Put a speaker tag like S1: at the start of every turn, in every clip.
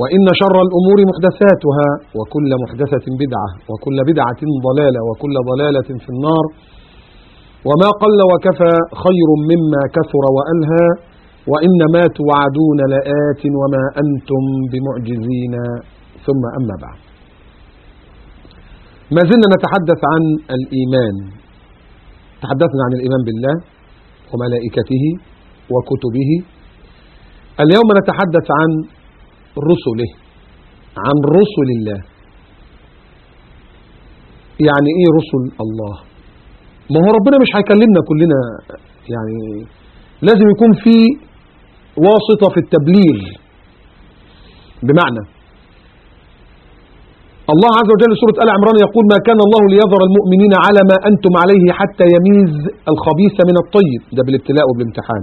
S1: وإن شر الأمور محدثاتها وكل محدثة بدعة وكل بدعة ضلالة وكل ضلالة في النار. وما قل وكفى خير مما كثر وألهى وإنما توعدون لآت وما أنتم بمعجزين. ثم أما بعد. ما زلنا نتحدث عن الإيمان. تحدثنا عن الإيمان بالله وملائكته وكتبه. اليوم نتحدث عن رسله عن رسل الله. يعني إيه رسل الله؟ ما هو ربنا مش هيكلمنا كلنا يعني لازم يكون في واسطة في التبليغ. بمعنى الله عز وجل سورة آل عمران يقول ما كان الله ليظهر المؤمنين على ما أنتم عليه حتى يميز الخبيث من الطيب. ده بالابتلاء وبالامتحان.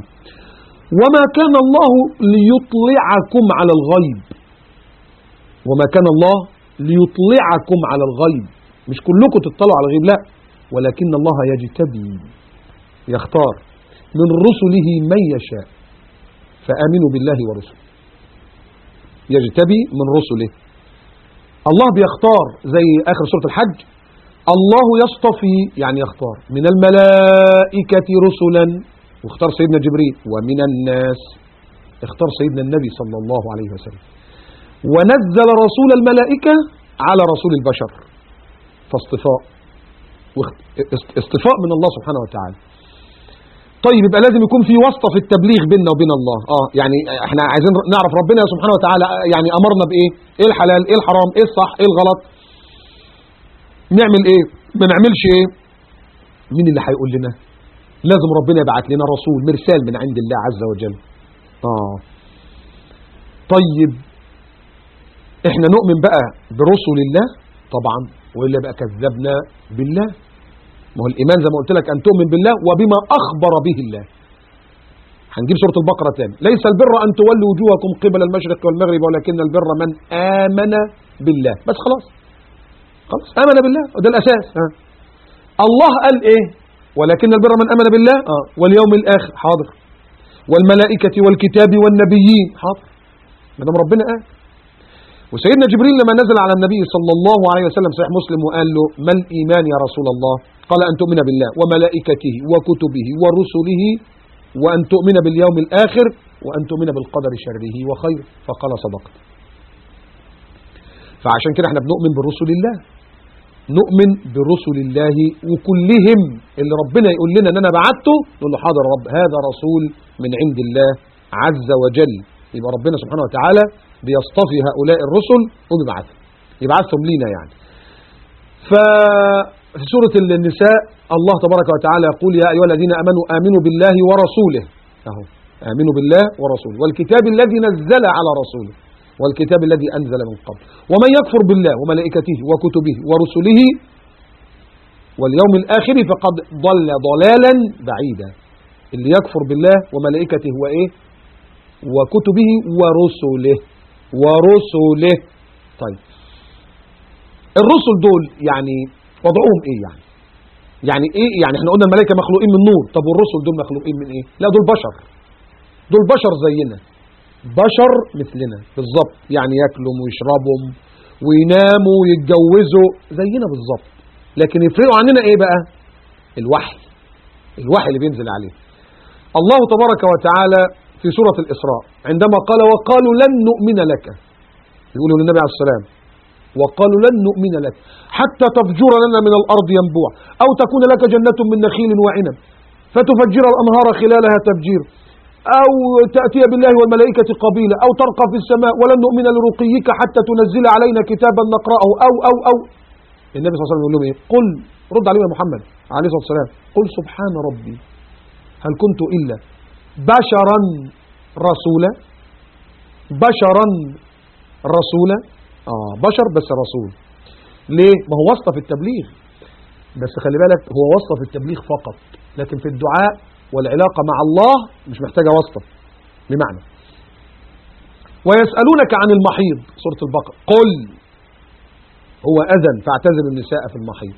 S1: وما كان الله ليطلعكم على الغيب. وما كان الله ليطلعكم على الغيب. مش كلكم تطلعوا على الغيب لا. ولكن الله يجتبي يختار من رسله من يشاء. فآمنوا بالله ورسله. يجتبي من رسله. الله بيختار زي آخر سورة الحج. الله يصطفي يعني يختار. من الملائكة رسلا. واختار سيدنا جبريل. ومن الناس اختار سيدنا النبي صلى الله عليه وسلم. ونزل رسول الملائكة على رسول البشر. فاصطفاء. اصطفاء من الله سبحانه وتعالى. طيب يبقى لازم يكون في واسطة في التبليغ بيننا وبين الله. آه يعني إحنا عايزين نعرف ربنا سبحانه وتعالى يعني أمرنا بإيه؟ إيه الحلال؟ إيه الحرام؟ إيه الصح؟ إيه الغلط؟ نعمل إيه؟ ما نعملش إيه؟ مين اللي هيقول لنا؟ لازم ربنا يبعت لنا رسول مرسال من عند الله عز وجل. آه. طيب إحنا نؤمن بقى برسل الله؟ طبعا. وإلا بقى كذبنا بالله. ما هو الإيمان زي ما قلت لك أن تؤمن بالله وبما أخبر به الله. هنجيب سورة البقرة تاني. ليس البر أن تولوا وجوهكم قبل المشرق والمغرب ولكن البر من آمن بالله. بس خلاص. خلاص. آمن بالله. وده الأساس. ها. الله قال إيه؟ ولكن البر من أمن بالله آه. واليوم الآخر. حاضر. والملائكة والكتاب والنبيين. حاضر. ما دام ربنا قال وسيدنا جبريل لما نزل على النبي صلى الله عليه وسلم صحيح مسلم وقال له ما الإيمان يا رسول الله؟ قال أن تؤمن بالله وملائكته وكتبه ورسله وأن تؤمن باليوم الآخر وأن تؤمن بالقدر شره وخيره. فقال صدقت. فعشان كده إحنا بنؤمن برسل الله. نؤمن برسل الله وكلهم. اللي ربنا يقول لنا إن أنا بعته نقول له حاضر رب هذا رسول من عند الله عز وجل. يبقى ربنا سبحانه وتعالى بيصطفي هؤلاء الرسل وبيبعثهم. يبعثهم لينا يعني. ففي سورة النساء الله تبارك وتعالى يقول يا أيها الذين أمنوا آمنوا بالله ورسوله. أهو. آمنوا بالله ورسوله. والكتاب الذي نزل على رسوله. والكتاب الذي أنزل من قبل. ومن يكفر بالله وملائكته وكتبه ورسله واليوم الآخر فقد ضل ضلالا بعيدا. اللي يكفر بالله وملائكته وإيه؟ وكتبه ورسله. ورسله. طيب. الرسل دول يعني وضعهم إيه يعني؟ يعني إيه؟ يعني إحنا قلنا الملائكة مخلوقين من نور. طب والرسل دول مخلوقين من إيه؟ لا دول بشر. دول بشر زينا. بشر مثلنا. بالظبط يعني ياكلوا ويشربوا ويناموا ويتجوزوا زينا بالظبط لكن يفرقوا عننا إيه بقى؟ الوحي. الوحي اللي بينزل عليه. الله تبارك وتعالى في سورة الإسراء عندما قال وقالوا لن نؤمن لك. يقولوا للنبي عليه السلام وقالوا لن نؤمن لك حتى تفجر لنا من الأرض ينبوع أو تكون لك جنة من نخيل وعنب فتفجر الأنهار خلالها تفجير. أو تأتي بالله والملائكة قبيلة أو ترقى في السماء ولن نؤمن لرقيك حتى تنزل علينا كتابا نقرأه. أو أو أو. النبي صلى الله عليه وسلم يقول لهم إيه؟ قل رد عليه يا محمد عليه الصلاة والسلام. قل سبحان ربي هل كنت إلا بشرا رسولا؟ بشرا رسولا؟ آه بشر بس رسول. ليه؟ ما هو في التبليغ. بس خلي بالك هو في التبليغ فقط لكن في الدعاء والعلاقة مع الله مش محتاجة واسطة بمعنى. ويسألونك عن المحيض سورة البقرة. قل هو أذن فاعتزل النساء في المحيض.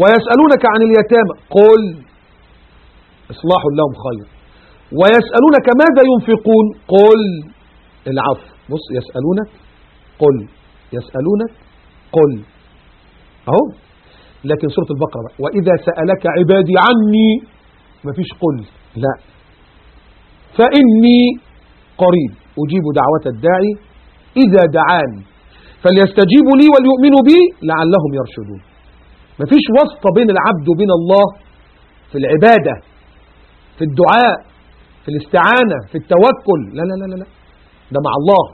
S1: ويسألونك عن اليتامى. قل إصلاح لهم خير. ويسألونك ماذا ينفقون. قل العفو. بص يسألونك قل. يسألونك قل. أهو. لكن سورة البقرة وإذا سألك عبادي عني مفيش قل لا. فإني قريب أجيب دعوة الداعي إذا دعاني. فليستجيبوا لي وليؤمنوا بي لعلهم يرشدون. مفيش واسطة بين العبد وبين الله في العبادة في الدعاء في الاستعانة في التوكل. لا لا لا لا. ده مع الله.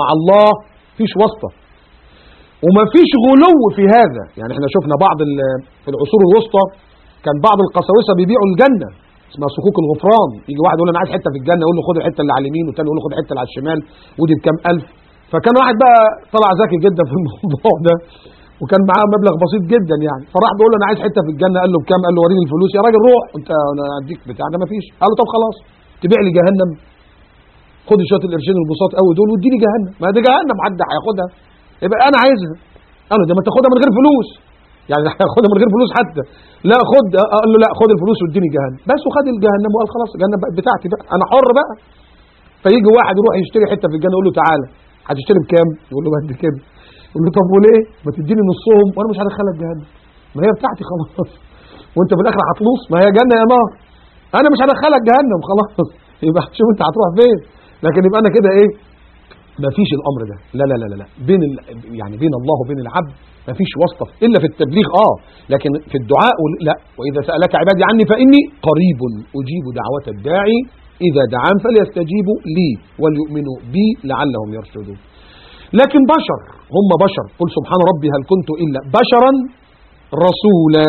S1: مع الله فيش واسطة. ومفيش غلو في هذا. يعني إحنا شفنا بعض في العصور الوسطى كان بعض القساوسة بيبيعوا الجنة. اسمها صكوك الغفران. يجي واحد يقول أنا عايز حتة في الجنة يقول له خد الحتة اللي على اليمين والتاني يقول له خد الحتة اللي على الشمال ودي بكام ألف؟ فكان واحد بقى طلع ذكي جدا في الموضوع ده وكان معاه مبلغ بسيط جدا يعني. فراح بيقول له أنا عايز حتة في الجنة. قال له بكام؟ قال له وريني الفلوس. يا راجل روح. انت أنا أديك بتاع ده مفيش. قال له طب خلاص تبيع لي جهنم. خد شوية القرشين البساط قوي دول واديني جهنم. ما دي جهنم حد هياخدها؟ يبقى أنا عايزها. قال له ده ما تاخدها من غير فلوس. يعني هياخدها من غير فلوس حتى. لا خد قال له لا خد الفلوس واديني جهنم. بس وخد الجهنم وقال خلاص بقت بتاعتي بقى. أنا حر بقى. فيجي واحد يروح يشتري حتة في الجنة يقول له تعالى هتشتري بكام؟ يقول له قد كده. يقول له طب وليه؟ ما تديني نصهم وأنا مش هدخلك جهنم. ما هي بتاعتي خلاص. وأنت في الآخر هتلوص ما هي جنة يا نار. أنا مش هدخلك جهنم خلاص. يبقى شوف أنت هتروح فين. لكن يبقى أنا كده إيه؟ ما فيش الأمر ده. لا لا لا لا بين ال... يعني بين الله وبين العبد ما فيش واسطة إلا في التبليغ. آه لكن في الدعاء لا. وإذا سألك عبادي عني فإني قريب أجيب دعوة الداعي. إذا دعان فليستجيبوا لي وليؤمنوا بي لعلهم يرشدون. لكن بشر هم بشر. قل سبحان ربي هل كنت إلا بشرا رسولا.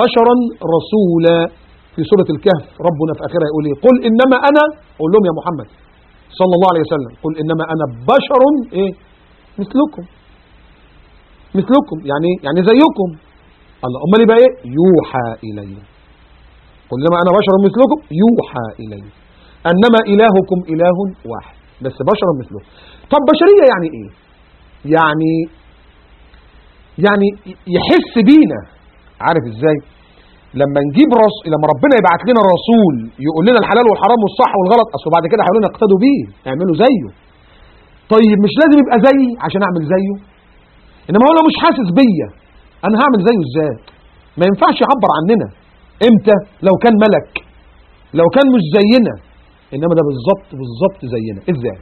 S1: بشرا رسولا. في سورة الكهف ربنا في آخرها يقول إيه قل إنما أنا قول لهم يا محمد. صلى الله عليه وسلم. قل إنما أنا بشر إيه؟ مثلكم. مثلكم يعني يعني زيكم. الله أمال يبقى إيه؟ يوحى إلي. قل إنما أنا بشر مثلكم يوحى إلي. أنما إلهكم إله واحد بس بشر مثلكم طب بشرية يعني إيه؟ يعني يعني يحس بينا. عارف إزاي؟ لما نجيب رس... لما ربنا يبعت لنا رسول يقول لنا الحلال والحرام والصح والغلط أصل بعد كده هيقول لنا اقتدوا بيه اعملوا زيه. طيب مش لازم يبقى زيي عشان أعمل زيه؟ إنما هو لو مش حاسس بيا أنا هعمل زيه إزاي؟ ما ينفعش يعبر عننا. إمتى؟ لو كان ملك. لو كان مش زينا. إنما ده بالظبط بالظبط زينا. إزاي؟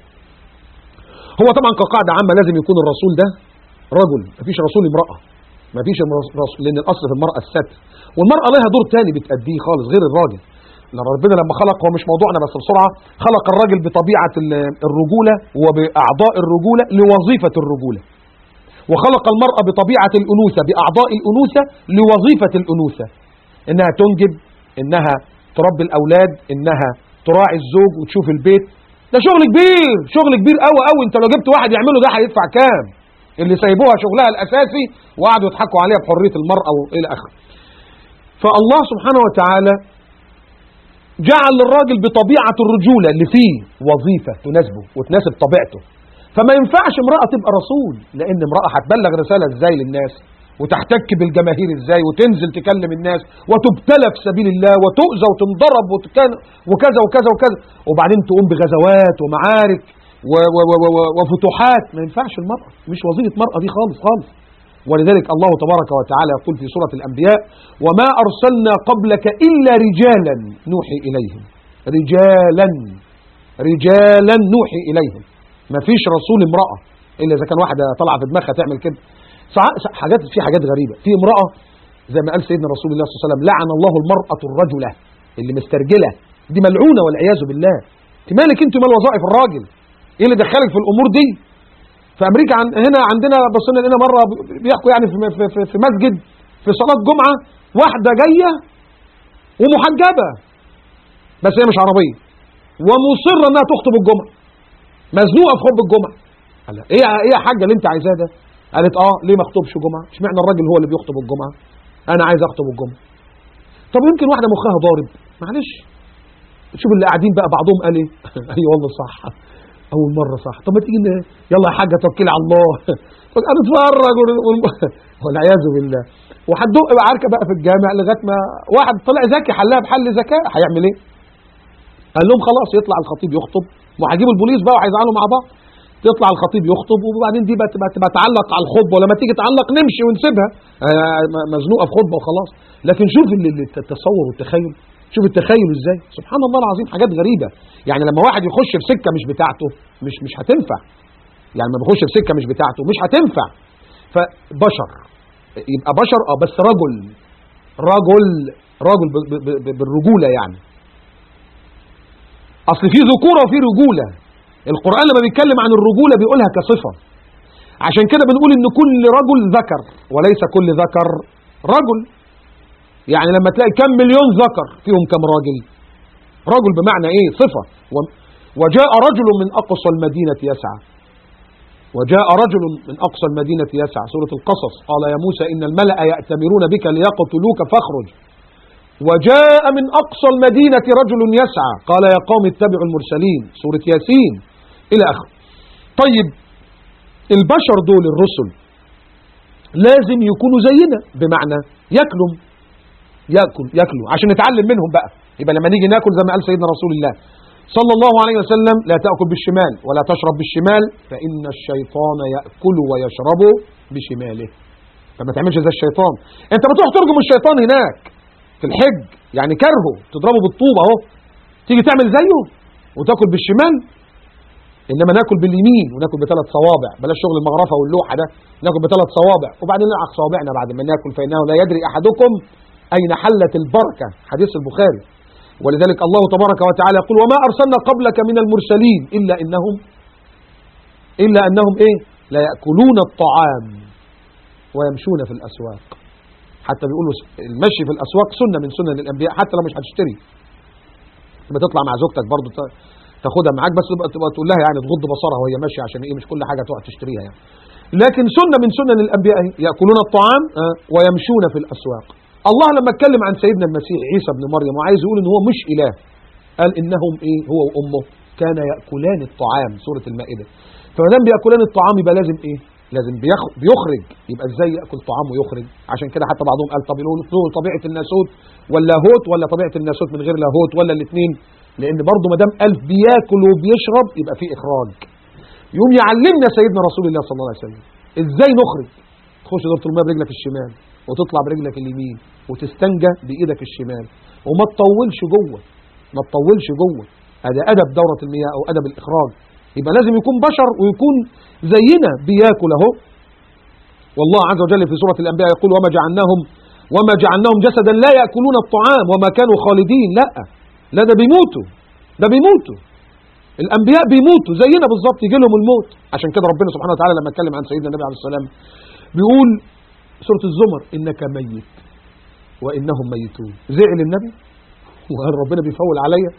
S1: هو طبعا كقاعدة عامة لازم يكون الرسول ده رجل مفيش رسول امرأة. مفيش لأن الأصل في المرأة الستر والمرأة لها دور تاني بتأديه خالص غير الراجل. لأن ربنا لما خلق هو مش موضوعنا بس بسرعة خلق الراجل بطبيعة الرجولة وبأعضاء الرجولة لوظيفة الرجولة. وخلق المرأة بطبيعة الأنوثة بأعضاء الأنوثة لوظيفة الأنوثة. إنها تنجب إنها تربي الأولاد إنها تراعي الزوج وتشوف البيت. ده شغل كبير شغل كبير قوي قوي أنت لو جبت واحد يعمله ده هيدفع كام؟ اللي سايبوها شغلها الأساسي وقعدوا يضحكوا عليها بحرية المرأة وإلى آخره. فالله سبحانه وتعالى جعل للراجل بطبيعة الرجولة اللي فيه وظيفة تناسبه وتناسب طبيعته. فما ينفعش امرأة تبقى رسول لأن امرأة هتبلغ رسالة إزاي للناس؟ وتحتك بالجماهير إزاي؟ وتنزل تكلم الناس؟ وتبتلى في سبيل الله؟ وتؤذى وتنضرب وكذا وكذا وكذا. وبعدين تقوم بغزوات ومعارك وفتوحات. ما ينفعش المرأة مش وظيفة مرأة دي خالص خالص. ولذلك الله تبارك وتعالى يقول في سورة الأنبياء وما أرسلنا قبلك إلا رجالا نوحي إليهم. رجالا رجالا نوحي إليهم. ما فيش رسول امرأة إلا إذا كان واحدة طالعة في دماغها تعمل كده. حاجات في حاجات غريبة. في امرأة زي ما قال سيدنا رسول الله صلى الله عليه وسلم لعن الله المرأة الرجلة اللي مسترجلة. دي ملعونة والعياذ بالله. مالك انت مال وظائف الراجل؟ إيه اللي دخلك في الأمور دي. في أمريكا عن هنا عندنا بصينا لنا مرة بيحكوا يعني في في في مسجد في صلاة جمعة واحدة جاية ومحجبة بس هي مش عربية. ومصرة إنها تخطب الجمعة. مزنوقة في خطبه الجمعة. قال إيه إيه يا حاجة اللي أنت عايزاه ده؟ قالت آه ليه ما أخطبش جمعة؟ اشمعنى الراجل هو اللي بيخطب الجمعة؟ أنا عايز أخطب الجمعة. طب يمكن واحدة مخها ضارب. معلش. شوف اللي قاعدين بقى بعضهم قال إيه؟ اي والله صح. أول مرة صح. طب ما تيجي يلا يا حاجة توكلي على الله. ون- والعياذ بالله. وهتدق عركه بقى في الجامع لغاية ما واحد طلع ذكي حلها بحل ذكاء. هيعمل إيه؟ قال لهم خلاص يطلع الخطيب يخطب. وهيجيبوا البوليس بقى وهيزعلوا مع بعض. تطلع الخطيب يخطب. وبعدين دي بقى تعلق على الخطبة. ولما تيجي تعلق نمشي ونسيبها. آه، مزنوقة في خطبة وخلاص. لكن شوف ال- ال- التصور والتخيل. شوف التخيل إزاي. سبحان الله العظيم حاجات غريبة. يعني لما واحد يخش في سكة مش بتاعته مش مش هتنفع. يعني لما بيخش في سكة مش بتاعته مش هتنفع. فبشر يبقى بشر آه بس رجل. رجل رجل ب- ب- ب- بالرجولة يعني. أصل في ذكورة وفي رجولة. القرآن لما بيتكلم عن الرجولة بيقولها كصفة. عشان كده بنقول إن كل رجل ذكر وليس كل ذكر رجل. يعني لما تلاقي كم مليون ذكر فيهم كم راجل. رجل بمعنى إيه؟ صفة. و- وجاء رجل من أقصى المدينة يسعى. وجاء رجل من أقصى المدينة يسعى. سورة القصص. قال يا موسى إن الملأ يأتمرون بك ليقتلوك فاخرج. وجاء من أقصى المدينة رجل يسعى. قال يا قوم اتبعوا المرسلين. سورة ياسين. إلى آخره طيب البشر دول الرسل لازم يكونوا زينا. بمعنى ياكلوا ياكل ياكلوا. عشان نتعلم منهم بقى. يبقى لما نيجي ناكل زي ما قال سيدنا رسول الله. صلى الله عليه وسلم لا تأكل بالشمال ولا تشرب بالشمال فإن الشيطان يأكل ويشرب بشماله. فما تعملش زي الشيطان. أنت بتروح ترجم الشيطان هناك في الحج يعني كرهه تضربه بالطوب أهو. تيجي تعمل زيه وتأكل بالشمال؟ إنما ناكل باليمين وناكل بثلاث صوابع. بلاش شغل المغرفة واللوحة ده. ناكل بثلاث صوابع. وبعدين نلعق صوابعنا بعد ما ناكل فإنه لا يدري أحدكم أين حلت البركة؟ حديث البخاري. ولذلك الله تبارك وتعالى يقول وما أرسلنا قبلك من المرسلين إلا انهم إلا إنهم إيه؟ لا يأكلون الطعام ويمشون في الأسواق. حتى بيقولوا المشي في الأسواق سنة من سنن الأنبياء حتى لو مش هتشتري. لما تطلع مع زوجتك برضو ت- تاخدها معاك بس تبقى, تقول لها يعني تغض بصرها وهي ماشية عشان إيه؟ مش كل حاجة تقعد تشتريها يعني. لكن سنة من سنن الأنبياء يأكلون الطعام آه، ويمشون في الأسواق. الله لما اتكلم عن سيدنا المسيح عيسى ابن مريم وعايز يقول إن هو مش إله. قال إنهم إيه؟ هو وأمه. كان يأكلان الطعام سورة المائدة. فما دام بيأكلان الطعام يبقى لازم إيه؟ لازم بيخ- بيخرج. يبقى إزاي يأكل طعام ويخرج؟ عشان كده حتى بعضهم قال طب له طبيعة الناسوت ولا هوت ولا طبيعة الناسوت من غير لاهوت ولا الاثنين لأن برضه ما دام قال بياكل وبيشرب يبقى في إخراج. يقوم يعلمنا سيدنا رسول الله صلى الله عليه وسلم إزاي نخرج. تخش دورة الماء برجلك الشمال. وتطلع برجلك اليمين وتستنجى بإيدك الشمال. وما تطولش جوه ما تطولش جوه. هذا أدب دورة المياه أو أدب الإخراج. يبقى لازم يكون بشر ويكون زينا بياكل أهو. والله عز وجل في سورة الأنبياء يقول وما جعلناهم وما جعلناهم جسدا لا يأكلون الطعام وما كانوا خالدين. لا لا ده بيموتوا. ده بيموتوا. الأنبياء بيموتوا. زينا بالظبط يجي لهم الموت. عشان كده ربنا سبحانه وتعالى لما اتكلم عن سيدنا النبي عليه السلام بيقول سورة الزمر إنك ميت وإنهم ميتون. زعل النبي؟ وقال ربنا بيفول عليا.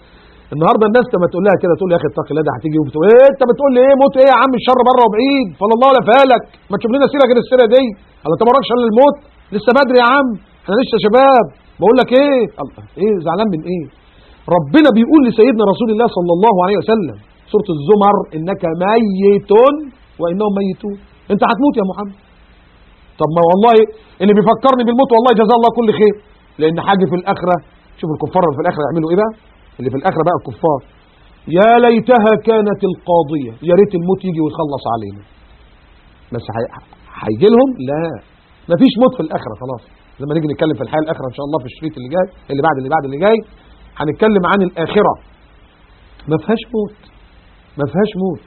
S1: النهارده الناس لما تقول لها كده تقول يا أخي اتق الله ده هتيجي وبتقول إيه؟ أنت بتقول لي إيه؟ موت إيه يا عم؟ الشر بره وبعيد. فلا الله ولا فالك. ما تشوف لنا سيرة غير السيرة دي. الله أنت مراكش إلا الموت. لسه بدري يا عم. إحنا لسه شباب. بقول لك إيه؟ الله. إيه؟ زعلان من إيه؟ ربنا بيقول لسيدنا رسول الله صلى الله عليه وسلم سورة الزمر إنك ميت وإنهم ميتون. أنت هتموت يا محمد. طب ما والله اللي بيفكرني بالموت والله جزاه الله كل خير. لأن حاجة في الآخرة شوف الكفار اللي في الآخرة يعملوا إيه بقى؟ اللي في الآخرة بقى الكفار. يا ليتها كانت القاضية. يا ريت الموت يجي ويخلص علينا. بس هي- هيجي لهم؟ لا. مفيش موت في الآخرة خلاص. لما نيجي نتكلم في الحياة الآخرة إن شاء الله في الشريط اللي جاي اللي بعد اللي بعد اللي جاي هنتكلم عن الآخرة. ما فيهاش موت. ما فيهاش موت.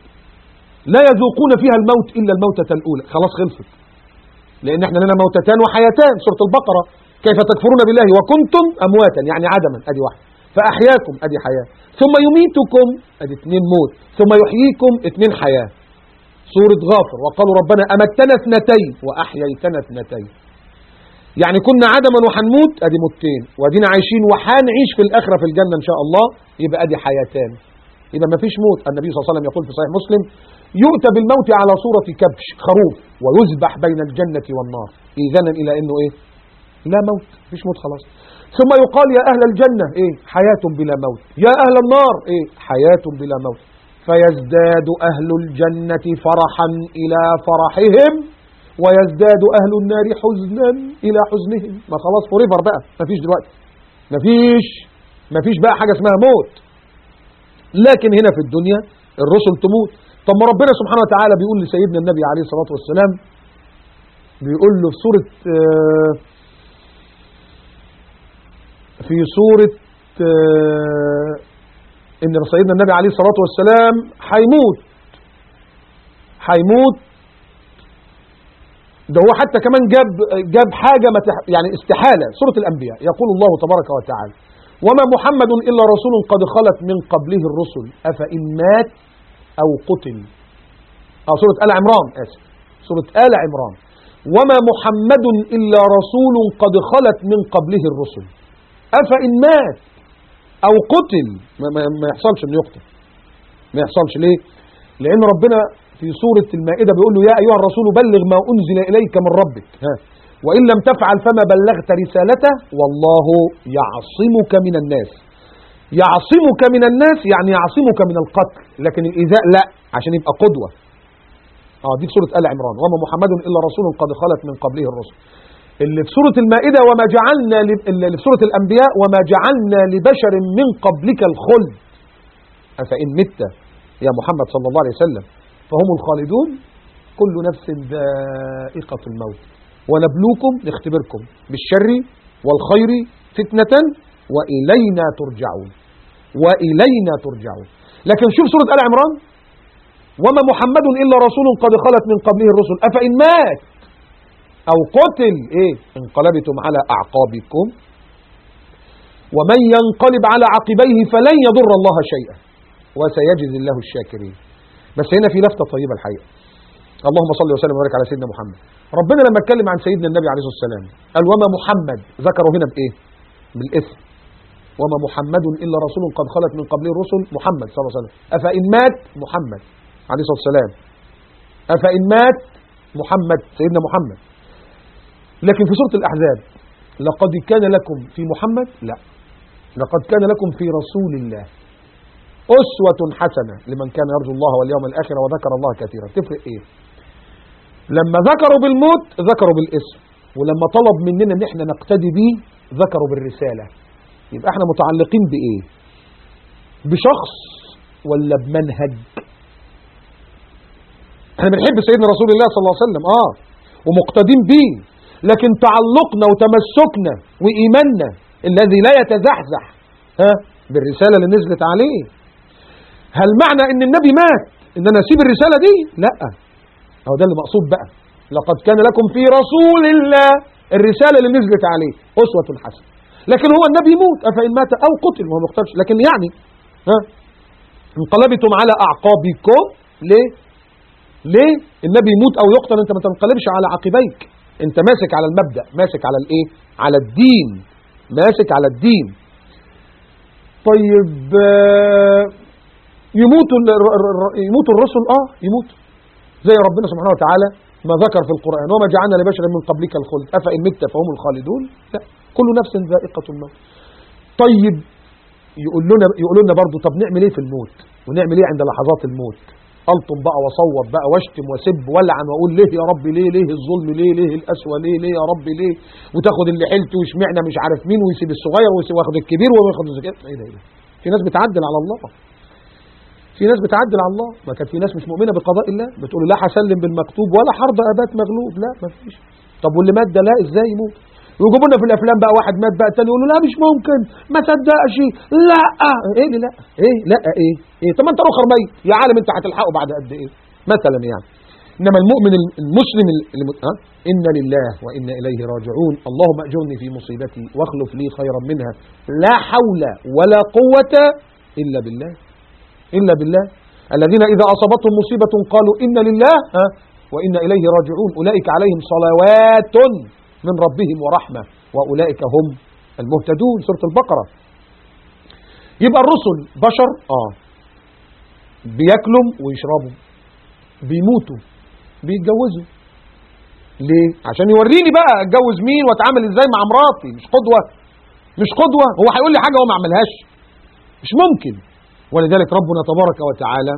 S1: لا يذوقون فيها الموت إلا الموتة الأولى. خلاص خلصت. لأن إحنا لنا موتتان وحياتان. سورة البقرة. كيف تكفرون بالله وكنتم أمواتا. يعني عدما أدي واحدة فأحياكم. أدي حياة. ثم يميتكم. أدي اثنين موت. ثم يحييكم اثنين حياة. سورة غافر. وقالوا ربنا أمتنا اثنتين وأحييتنا اثنتين. يعني كنا عدما وحنموت. أدي موتين وأدينا عايشين وحنعيش في الآخرة في الجنة إن شاء الله. يبقى أدي حياتان. يبقى ما فيش موت. النبي صلى الله عليه وسلم يقول في صحيح مسلم يؤتى بالموت على صورة كبش خروف ويذبح بين الجنة والنار. إذنا إلى إنه إيه؟ لا موت. مفيش موت خلاص. ثم يقال يا أهل الجنة إيه؟ حياة بلا موت. يا أهل النار إيه؟ حياة بلا موت. فيزداد أهل الجنة فرحا إلى فرحهم ويزداد أهل النار حزنا إلى حزنهم. ما خلاص فوريفر بقى. مفيش دلوقتي. مفيش مفيش بقى حاجة اسمها موت. لكن هنا في الدنيا الرسل تموت. طب ما ربنا سبحانه وتعالى بيقول لسيدنا النبي عليه الصلاة والسلام بيقول له في سورة آه، في سورة آه، إن سيدنا النبي عليه الصلاة والسلام هيموت. هيموت. ده هو حتى كمان جاب جاب حاجة يعني استحالة. سورة الأنبياء. يقول الله تبارك وتعالى وما محمد إلا رسول قد خلت من قبله الرسل. أفإن مات أو قتل. أو سورة آل عمران. آسف. سورة آل عمران. وما محمد إلا رسول قد خلت من قبله الرسل. أفإن مات أو قتل. ما, ما, ما يحصلش إنه يقتل. ما يحصلش. ليه؟ لأن ربنا في سورة المائدة بيقول له يا أيها الرسول بلغ ما أنزل إليك من ربك. ها. وإن لم تفعل فما بلغت رسالته والله يعصمك من الناس. يعصمك من الناس يعني يعصمك من القتل. لكن الإيذاء لا عشان يبقى قدوة. آه دي في سورة آل عمران. وما محمد إلا رسول قد خلت من قبله الرسل. اللي في سورة المائدة وما جعلنا اللي في سورة الأنبياء وما جعلنا لبشر من قبلك الخلد. أفإن مت يا محمد صلى الله عليه وسلم فهم الخالدون. كل نفس ذائقة الموت. ونبلوكم نختبركم بالشر والخير فتنة وإلينا ترجعون. وإلينا ترجعون. لكن شوف سورة آل عمران. وما محمد إلا رسول قد خلت من قبله الرسل. أفإن مات أو قتل إيه؟ انقلبتم على أعقابكم. ومن ينقلب على عقبيه فلن يضر الله شيئا. وسيجزي الله الشاكرين. بس هنا في لفتة طيبة الحقيقة. اللهم صل وسلم وبارك على سيدنا محمد. ربنا لما اتكلم عن سيدنا النبي عليه الصلاة والسلام قال وما محمد ذكره هنا بإيه؟ بالاسم وما محمد إلا رسول قد خلت من قبله الرسل. محمد صلى الله عليه وسلم. أفإن مات؟ محمد عليه الصلاة والسلام. أفإن مات؟ محمد سيدنا محمد. لكن في سورة الأحزاب لقد كان لكم في محمد؟ لا. لقد كان لكم في رسول الله. أسوة حسنة لمن كان يرجو الله واليوم الآخر وذكر الله كثيرا. تفرق إيه؟ لما ذكروا بالموت ذكروا بالاسم. ولما طلب مننا ان إحنا نقتدي بيه ذكروا بالرسالة. يبقى إحنا متعلقين بإيه؟ بشخص ولا بمنهج؟ إحنا بنحب سيدنا رسول الله صلى الله عليه وسلم آه ومقتدين بيه لكن تعلقنا وتمسكنا وإيماننا الذي لا يتزحزح ها بالرسالة اللي نزلت عليه. هل معنى إن النبي مات؟ إن أنا أسيب الرسالة دي؟ لا. هو ده اللي مقصود بقى. لقد كان لكم في رسول الله. الرسالة اللي نزلت عليه أسوة حسنة. لكن هو النبي يموت أفإن مات أو قتل وهو مختارش لكن يعني ها انقلبتم على أعقابكم. ليه؟ ليه النبي يموت أو يقتل؟ أنت ما تنقلبش على عقبيك. أنت ماسك على المبدأ. ماسك على الإيه؟ على الدين. ماسك على الدين. طيب آه، يموت يموت الرسل؟ آه يموت. زي ربنا سبحانه وتعالى ما ذكر في القرآن. وما جعلنا لبشر من قبلك الخلد. أفإن مت فهم الخالدون؟ لا. كل نفس ذائقة الموت. طيب يقول لنا يقول لنا برضه طب نعمل إيه في الموت؟ ونعمل إيه عند لحظات الموت؟ ألطم بقى واصوت بقى واشتم واسب ولعن وأقول ليه يا رب ليه ليه الظلم؟ ليه ليه القسوه ليه ليه يا رب ليه؟ وتاخد اللي حيلته واشمعنى مش عارف مين ويسيب الصغير ويسيب واخد الكبير وياخد الصغير. إيه ده إيه ده في ناس بتعدل على الله. في ناس بتعدل على الله. ما كان في ناس مش مؤمنة بقضاء الله. بتقول لا هسلم بالمكتوب ولا حرب أبات مغلوب. لا ما فيش. طب واللي مات ده لا إزاي يموت؟ ويجيبوا لنا في الأفلام بقى واحد مات بقى الثاني يقول له لا مش ممكن. ما صدقش. لا. إيه اللي لا؟ إيه؟ لا. إيه؟ إيه؟ طب ما أنت آخر ميت. يا عالم أنت هتلحقه بعد قد إيه؟ مثلا يعني. إنما المؤمن المسلم اللي ها؟ إنا لله وأنا إليه راجعون. اللهم أجرني في مصيبتي واخلف لي خيرا منها. لا حول ولا قوة إلا بالله. إلا بالله. الذين إذا أصابتهم مصيبة قالوا إنا لله ها؟ وإنا إليه راجعون. أولئك عليهم صلوات من ربهم ورحمة وأولئك هم المهتدون. سورة البقرة. يبقى الرسل بشر آه بياكلوا ويشربوا بيموتوا بيتجوزوا. ليه؟ عشان يوريني بقى أتجوز مين وأتعامل إزاي مع مراتي. مش قدوة مش قدوة. هو هيقول لي حاجة هو ما عملهاش. مش ممكن. ولذلك ربنا تبارك وتعالى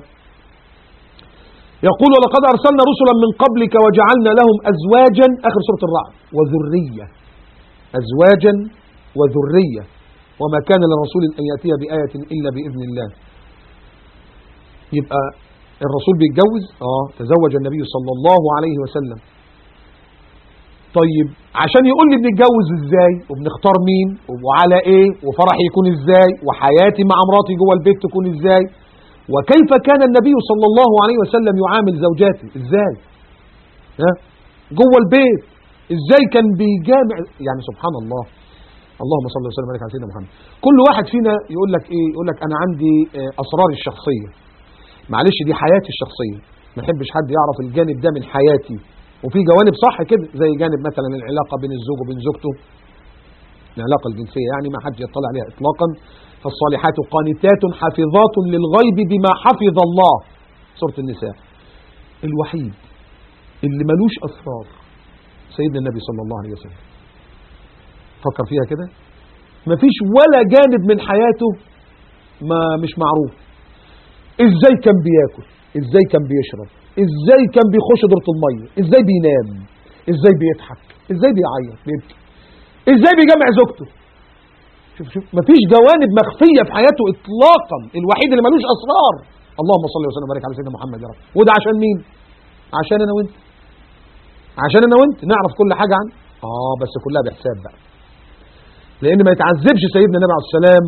S1: يقول ولقد أرسلنا رسلا من قبلك وجعلنا لهم أزواجا آخر سورة الرعد وذرية. أزواجا وذرية. وما كان لرسول أن يأتي بآية إلا بإذن الله. يبقى الرسول بيتجوز؟ آه تزوج النبي صلى الله عليه وسلم. طيب عشان يقول لي بنتجوز إزاي؟ وبنختار مين؟ وعلى إيه؟ وفرحي يكون إزاي؟ وحياتي مع مراتي جوه البيت تكون إزاي؟ وكيف كان النبي صلى الله عليه وسلم يعامل زوجاته إزاي؟ ها؟ جوه البيت. إزاي كان بيجامع؟ يعني سبحان الله. اللهم صل وسلم عليك على سيدنا محمد. كل واحد فينا يقول لك إيه؟ يقول لك أنا عندي آه، اسراري الشخصية. معلش دي حياتي الشخصية. ما احبش حد يعرف الجانب ده من حياتي. وفي جوانب صح كده زي جانب مثلا العلاقة بين الزوج وبين زوجته. العلاقة الجنسية يعني ما حد يطلع عليها اطلاقا. فالصالحات قانتات حافظات للغيب بما حفظ الله. سورة النساء. الوحيد اللي ملوش أسرار سيدنا النبي صلى الله عليه وسلم. فكر فيها كده. مفيش ولا جانب من حياته ما مش معروف. إزاي كان بياكل؟ إزاي كان بيشرب؟ إزاي كان بيخش دورة المية؟ إزاي بينام؟ إزاي بيضحك؟ إزاي بيعيط؟ بيبكي؟ إزاي بيجمع زوجته؟ شوف شوف مفيش جوانب مخفية في حياته اطلاقا الوحيد اللي ملوش أسرار. اللهم صل وسلم وبارك على سيدنا محمد يا رب. وده عشان مين؟ عشان أنا وأنت. عشان أنا وأنت. نعرف كل حاجة عنه آه بس كلها بحساب بقى. لأن ما يتعذبش سيدنا النبي عليه السلام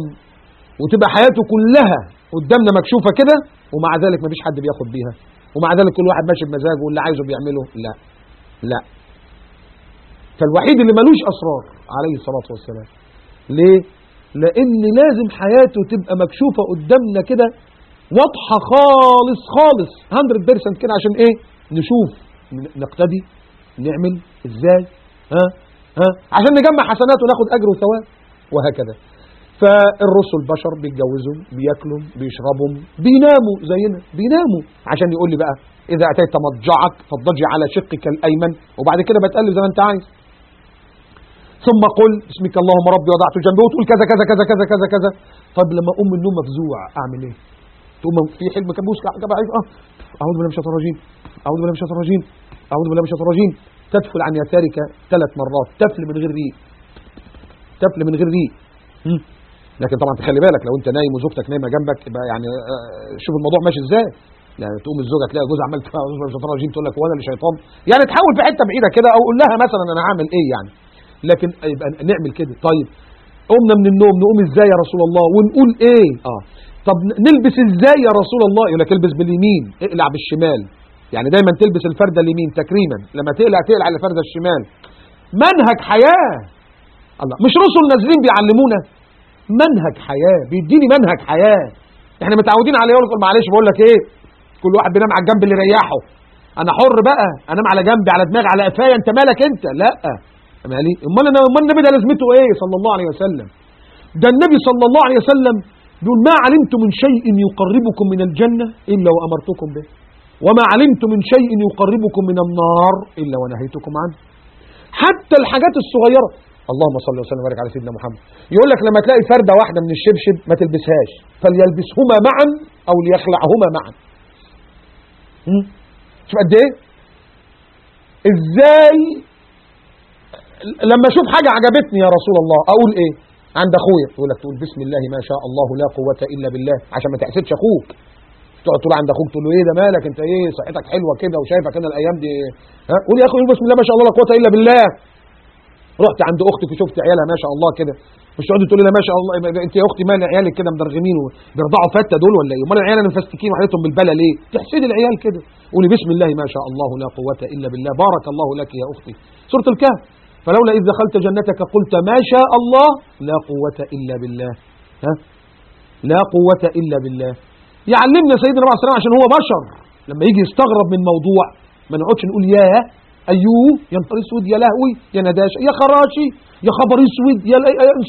S1: وتبقى حياته كلها قدامنا مكشوفة كده ومع ذلك مفيش حد بياخد بيها. ومع ذلك كل واحد ماشي بمزاجه واللي عايزه بيعمله؟ لا. لا. فالوحيد اللي ملوش أسرار عليه الصلاة والسلام. ليه؟ لأن لازم حياته تبقى مكشوفة قدامنا كده واضحة خالص خالص. 100% كده عشان إيه؟ نشوف. نقتدي. نعمل. إزاي؟ ها؟ ها؟ عشان نجمع حسنات وناخد أجر وثواب. وهكذا. فالرسل بشر بيتجوزوا بياكلوا بيشربوا بيناموا زينا بيناموا. عشان يقول لي بقى إذا أتيت مضجعك فاضطجع على شقك الأيمن وبعد كده بتقلب زي ما أنت عايز. ثم قل بسمك اللهم ربي وضعت جنبي وتقول كذا كذا كذا كذا كذا كذا. طب لما أقوم من النوم مفزوع أعمل إيه؟ تقوم في حلم كابوس عايز آه. أعوذ بالله من الشيطان الرجيم. أعوذ بالله من الشيطان الرجيم. أعوذ بالله من الشيطان الرجيم. تدفل عن يسارك ثلاث مرات. تفل من غير ريق. تفل من غير ريق. لكن طبعا تخلي بالك لو أنت نايم وزوجتك نايمة جنبك يبقى يعني آه، شوف الموضوع ماشي إزاي. يعني تقوم الزوجة تلاقي جوزها عمال الرجيم تقول لك هو أنا اللي شيطان. يعني تحاول في حتة بعيدة كده أو قول لها مثلا أنا هعمل إيه يعني. لكن يبقى نعمل كده. طيب قمنا من النوم نقوم إزاي يا رسول الله؟ ونقول إيه؟ آه. طب نلبس إزاي يا رسول الله؟ يقول لك البس باليمين اقلع بالشمال. يعني دايما تلبس الفردة اليمين تكريما. لما تقلع تقلع الفردة الشمال. منهج حياة. الله مش رسل نازلين بيعلمونا. منهج حياة بيديني منهج حياة. إحنا متعودين عليه يقول معلش بقول لك إيه؟ كل واحد بينام على الجنب اللي يريحه. أنا حر بقى أنام على جنبي على دماغي على قفايا. أنت مالك أنت؟ لأ. مالي أمال أنا أمال النبي ده لازمته إيه صلى الله عليه وسلم؟ ده النبي صلى الله عليه وسلم بيقول ما علمت من شيء يقربكم من الجنة إلا وأمرتكم به. وما علمت من شيء يقربكم من النار إلا ونهيتكم عنه. حتى الحاجات الصغيرة اللهم صل وسلم وبارك على سيدنا محمد. يقول لك لما تلاقي فردة واحدة من الشبشب ما تلبسهاش فليلبسهما معا أو ليخلعهما معا؟ شوف قد إيه؟ إزاي؟ لما أشوف حاجة عجبتني يا رسول الله أقول إيه؟ عند أخويا يقول لك تقول بسم الله ما شاء الله لا قوة إلا بالله عشان ما تحسدش أخوك. تقعد تقول عند أخوك تقول له إيه ده مالك؟ أنت إيه؟ صحتك حلوة كده وشايفك أنا الأيام دي. ها؟ قول يا أخي قول بسم الله ما شاء الله لا قوة إلا بالله. رحت عند أختك وشفت عيالها ما شاء الله كده. مش تقعدي تقولي لها ما شاء الله أنت يا أختي مال عيالك كده مدرغمين وبيرضعوا فتة دول ولا إيه؟ أمال العيال مفستكين وحالتهم بالبلا ليه؟ تحسدي العيال كده. قولي بسم الله ما شاء الله لا قوة إلا بالله. بارك الله لك يا أختي. سورة الكهف. فلولا إذ دخلت جنتك قلت ما شاء الله لا قوة إلا بالله. ها؟ لا قوة إلا بالله. يعلمنا سيدنا النبي عليه الصلاه والسلام عشان هو بشر. لما يجي يستغرب من موضوع ما نقعدش نقول ياه. أيوه يا نهار اسود يا لهوي يا نداشة يا خراشي يا خبر اسود يا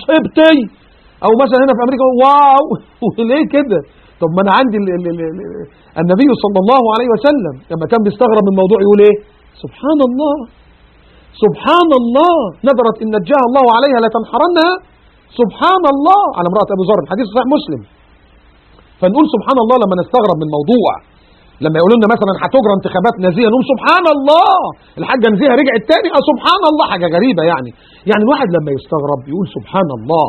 S1: صيبتي أو مثلا هنا في أمريكا واو ليه كده؟ طب ما أنا عندي ال ال ال ال النبي صلى الله عليه وسلم لما كان بيستغرب من موضوع يقول إيه؟ سبحان الله. سبحان الله. نذرت إن نجاها الله عليها لتنحرنها سبحان الله. على امرأة أبو ذر. الحديث صحيح مسلم. فنقول سبحان الله لما نستغرب من موضوع. لما يقولوا لنا مثلا هتجرى انتخابات نزيهه نقول سبحان الله الحاجة نزيهه رجعت تاني آه سبحان الله حاجة غريبة يعني. يعني الواحد لما يستغرب يقول سبحان الله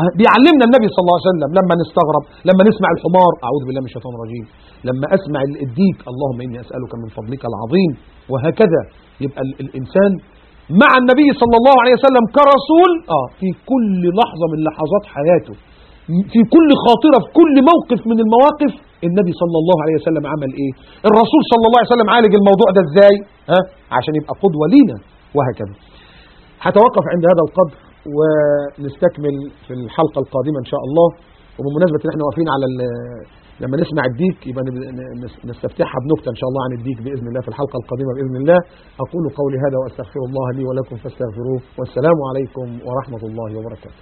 S1: أه، بيعلمنا النبي صلى الله عليه وسلم لما نستغرب لما نسمع الحمار أعوذ بالله من الشيطان الرجيم. لما أسمع الديك اللهم إني أسألك من فضلك العظيم. وهكذا يبقى ال- الإنسان مع النبي صلى الله عليه وسلم كرسول آه في كل لحظة من لحظات حياته. في كل خاطرة في كل موقف من المواقف النبي صلى الله عليه وسلم عمل إيه؟ الرسول صلى الله عليه وسلم عالج الموضوع ده إزاي؟ ها؟ عشان يبقى قدوة لينا وهكذا. هتوقف عند هذا القدر ونستكمل في الحلقة القادمة إن شاء الله. وبمناسبة إن إحنا واقفين على لما نسمع الديك يبقى نستفتحها بنكتة إن شاء الله عن الديك بإذن الله في الحلقة القادمة بإذن الله. أقول قولي هذا وأستغفر الله لي ولكم فاستغفروه. والسلام عليكم ورحمة الله وبركاته.